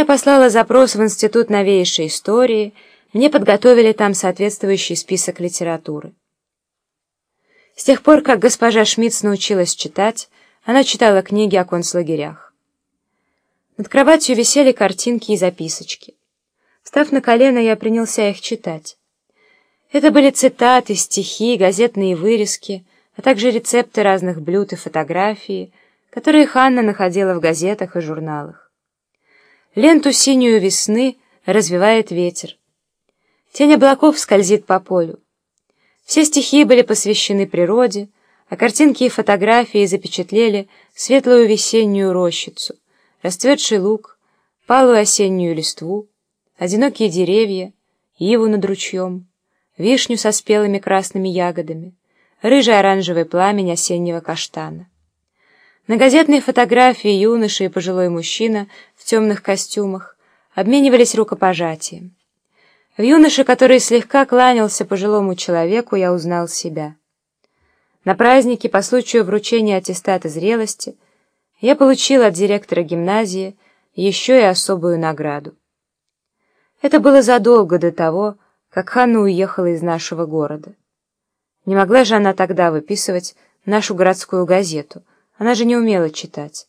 Я послала запрос в Институт новейшей истории, мне подготовили там соответствующий список литературы. С тех пор, как госпожа Шмидц научилась читать, она читала книги о концлагерях. Над кроватью висели картинки и записочки. Встав на колено, я принялся их читать. Это были цитаты, стихи, газетные вырезки, а также рецепты разных блюд и фотографии, которые Ханна находила в газетах и журналах. Ленту синюю весны развивает ветер. Тень облаков скользит по полю. Все стихи были посвящены природе, а картинки и фотографии запечатлели светлую весеннюю рощицу, расцветший луг, палую осеннюю листву, одинокие деревья, иву над ручьем, вишню со спелыми красными ягодами, рыжий оранжевый пламень осеннего каштана. На газетной фотографии юноша и пожилой мужчина в темных костюмах обменивались рукопожатием. В юноше, который слегка кланялся пожилому человеку, я узнал себя. На празднике по случаю вручения аттестата зрелости я получил от директора гимназии еще и особую награду. Это было задолго до того, как Ханна уехала из нашего города. Не могла же она тогда выписывать нашу городскую газету, она же не умела читать.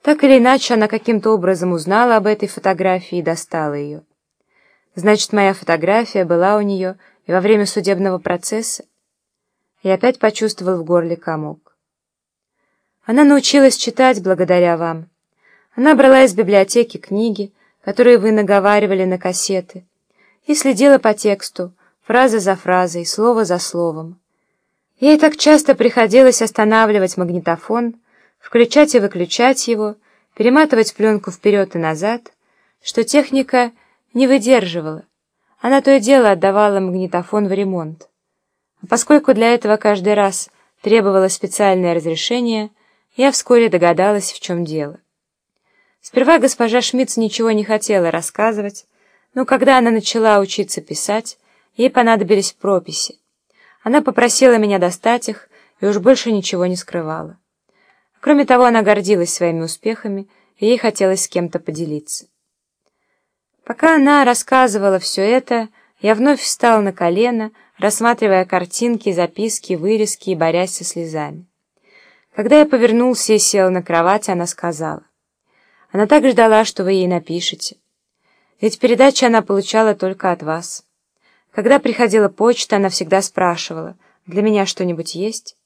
Так или иначе, она каким-то образом узнала об этой фотографии и достала ее. Значит, моя фотография была у нее и во время судебного процесса. И опять почувствовал в горле комок. Она научилась читать благодаря вам. Она брала из библиотеки книги, которые вы наговаривали на кассеты, и следила по тексту, фраза за фразой, слово за словом. Ей так часто приходилось останавливать магнитофон, включать и выключать его, перематывать пленку вперед и назад, что техника не выдерживала. Она то и дело отдавала магнитофон в ремонт. А поскольку для этого каждый раз требовалось специальное разрешение, я вскоре догадалась, в чем дело. Сперва госпожа Шмидц ничего не хотела рассказывать, но когда она начала учиться писать, ей понадобились прописи. Она попросила меня достать их и уж больше ничего не скрывала. Кроме того, она гордилась своими успехами, и ей хотелось с кем-то поделиться. Пока она рассказывала все это, я вновь встал на колено, рассматривая картинки, записки, вырезки и борясь со слезами. Когда я повернулся и сел на кровать, она сказала. Она так ждала, что вы ей напишете. Ведь передачи она получала только от вас. Когда приходила почта, она всегда спрашивала, «Для меня что-нибудь есть?»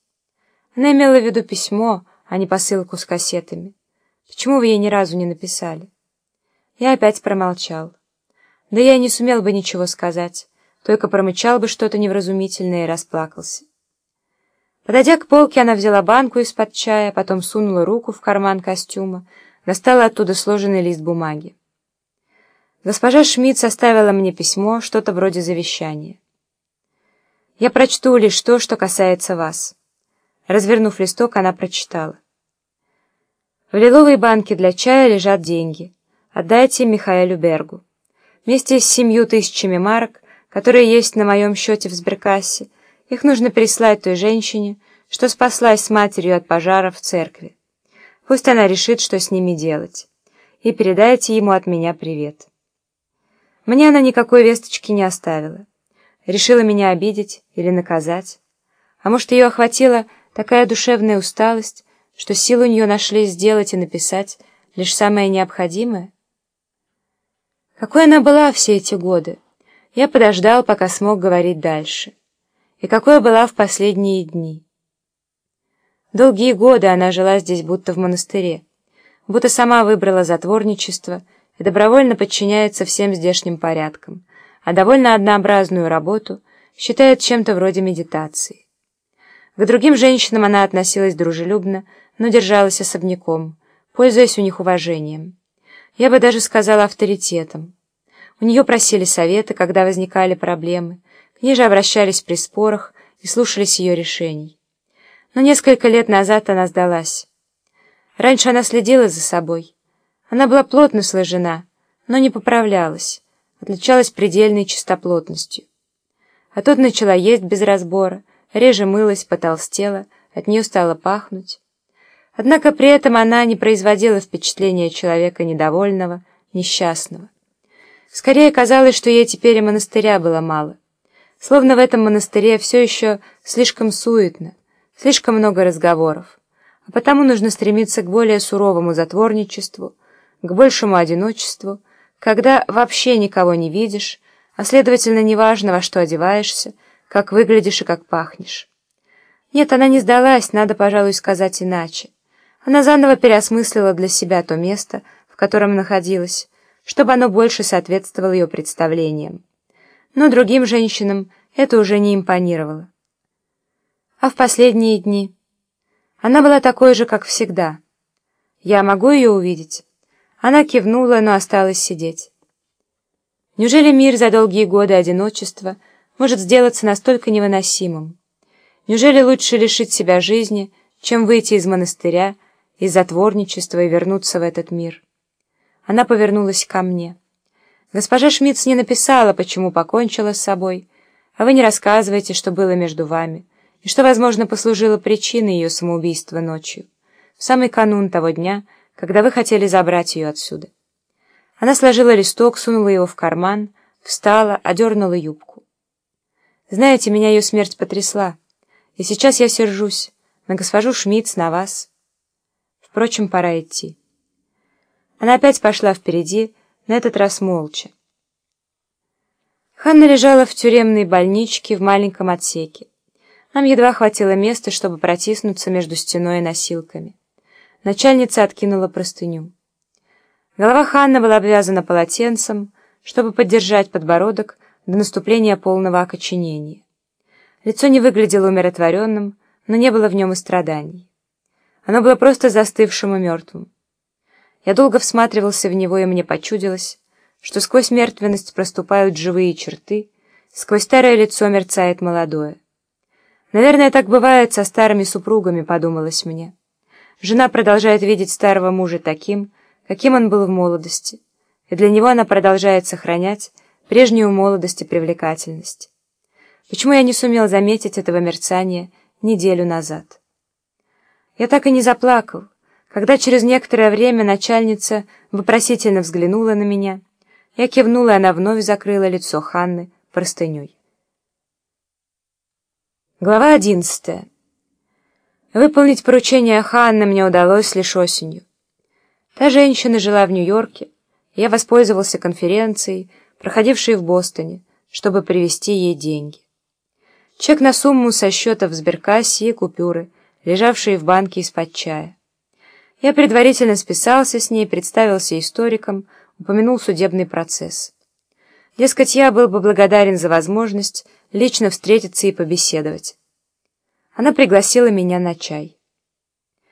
Она имела в виду письмо, а не посылку с кассетами. Почему вы ей ни разу не написали? Я опять промолчал. Да я не сумел бы ничего сказать, только промычал бы что-то невразумительное и расплакался. Подойдя к полке, она взяла банку из-под чая, потом сунула руку в карман костюма, достала оттуда сложенный лист бумаги. Госпожа Шмидт составила мне письмо, что-то вроде завещания. Я прочту лишь то, что касается вас. Развернув листок, она прочитала. В лиловой банке для чая лежат деньги. Отдайте Михаэлю Бергу. Вместе с семью тысячами марок, которые есть на моем счете в сберкассе, их нужно переслать той женщине, что спаслась с матерью от пожара в церкви. Пусть она решит, что с ними делать. И передайте ему от меня привет. Мне она никакой весточки не оставила. Решила меня обидеть или наказать. А может, ее охватила такая душевная усталость, что силы у нее нашли сделать и написать лишь самое необходимое? Какой она была все эти годы? Я подождал, пока смог говорить дальше. И какой была в последние дни. Долгие годы она жила здесь будто в монастыре, будто сама выбрала затворничество и добровольно подчиняется всем здешним порядкам, а довольно однообразную работу считает чем-то вроде медитации. К другим женщинам она относилась дружелюбно, но держалась особняком, пользуясь у них уважением я бы даже сказала авторитетом. У нее просили советы, когда возникали проблемы, к ней же обращались при спорах и слушались ее решений. Но несколько лет назад она сдалась. Раньше она следила за собой. Она была плотно сложена, но не поправлялась, отличалась предельной чистоплотностью. А тут начала есть без разбора, реже мылась, потолстела, от нее стало пахнуть. Однако при этом она не производила впечатления человека недовольного, несчастного. Скорее казалось, что ей теперь и монастыря было мало. Словно в этом монастыре все еще слишком суетно, слишком много разговоров, а потому нужно стремиться к более суровому затворничеству, к большему одиночеству, когда вообще никого не видишь, а следовательно, неважно, во что одеваешься, как выглядишь и как пахнешь. Нет, она не сдалась, надо, пожалуй, сказать иначе. Она заново переосмыслила для себя то место, в котором находилась, чтобы оно больше соответствовало ее представлениям. Но другим женщинам это уже не импонировало. А в последние дни она была такой же, как всегда. Я могу ее увидеть? Она кивнула, но осталась сидеть. Неужели мир за долгие годы одиночества может сделаться настолько невыносимым? Неужели лучше лишить себя жизни, чем выйти из монастыря, из затворничества и вернуться в этот мир? Она повернулась ко мне. Госпожа Шмидц не написала, почему покончила с собой, а вы не рассказываете, что было между вами, и что, возможно, послужило причиной ее самоубийства ночью, в самый канун того дня, когда вы хотели забрать ее отсюда. Она сложила листок, сунула его в карман, встала, одернула юбку. Знаете, меня ее смерть потрясла. И сейчас я сержусь на госпожу Шмидц, на вас. Впрочем, пора идти. Она опять пошла впереди, на этот раз молча. Ханна лежала в тюремной больничке в маленьком отсеке. Нам едва хватило места, чтобы протиснуться между стеной и носилками. Начальница откинула простыню. Голова Ханны была обвязана полотенцем, чтобы поддержать подбородок до наступления полного окоченения. Лицо не выглядело умиротворенным, но не было в нем и страданий. Оно было просто застывшим и мертвым. Я долго всматривался в него, и мне почудилось, что сквозь мертвенность проступают живые черты, сквозь старое лицо мерцает молодое. Наверное, так бывает со старыми супругами, подумалось мне. Жена продолжает видеть старого мужа таким, каким он был в молодости, и для него она продолжает сохранять прежнюю молодость и привлекательность. Почему я не сумел заметить этого мерцания неделю назад? Я так и не заплакал, когда через некоторое время начальница вопросительно взглянула на меня. Я кивнула, и она вновь закрыла лицо Ханны простыней. Глава одиннадцатая. Выполнить поручение Ханны мне удалось лишь осенью. Та женщина жила в Нью-Йорке, я воспользовался конференцией, проходившей в Бостоне, чтобы привезти ей деньги. Чек на сумму со счета в сберкассе и купюры, лежавшие в банке из-под чая. Я предварительно списался с ней, представился историком, упомянул судебный процесс. Дескать, я был бы благодарен за возможность лично встретиться и побеседовать. Она пригласила меня на чай.